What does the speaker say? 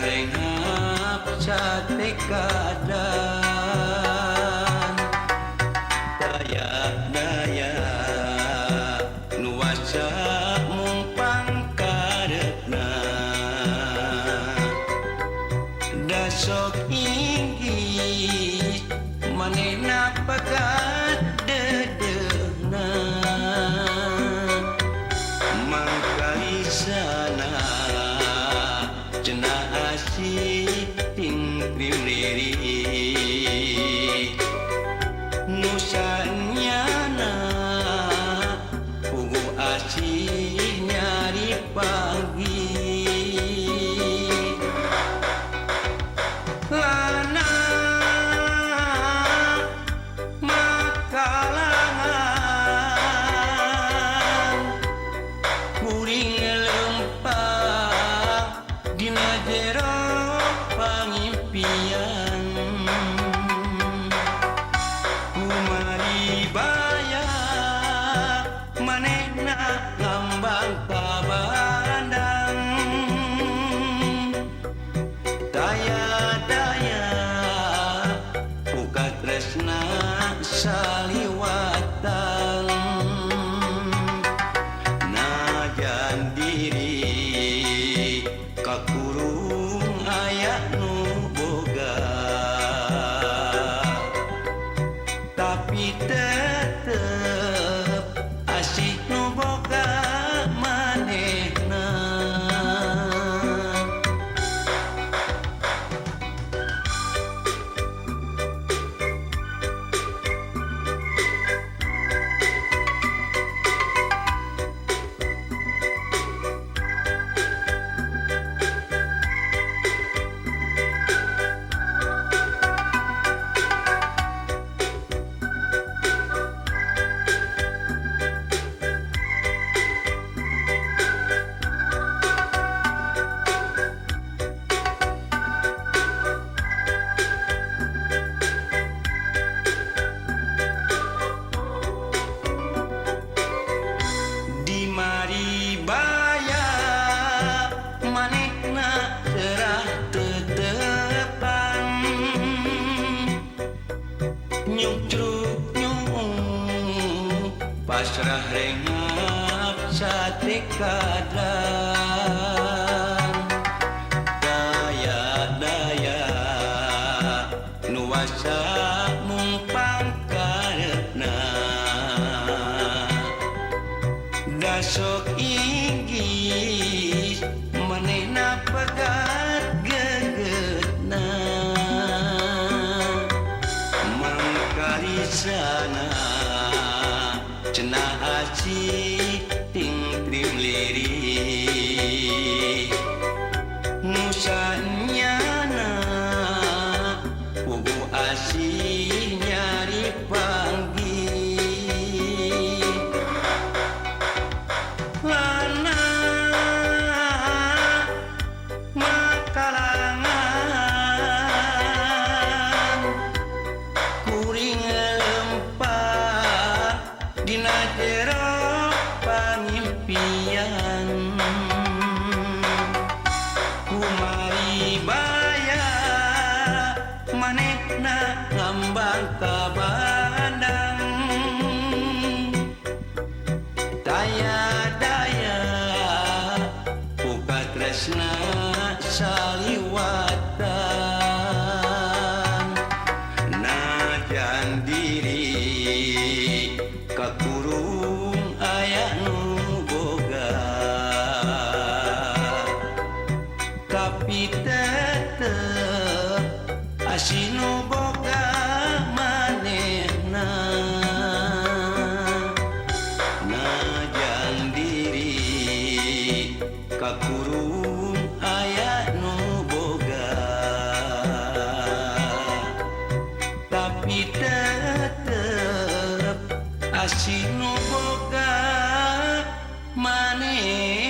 rengap sate kadang Dayak daya nuasa mumpang karetna Dasok inggi manehna pegang sendiri. Nusanya na ugu asih nyari pagi. Lana Makalangan Kuring Saliwatan najan diri Kakurung ayat pasrah rengap cantik kadang. Daya daya nuasa mumpang karena. Dasok inggis menena pegat gegetna mangkari sana चना आची पिंग प्रिम लेरी tapi tetep kapite asinoboga manehna najan diri kakurung ayat nuboga tapi tetep tetap asinoboga maneh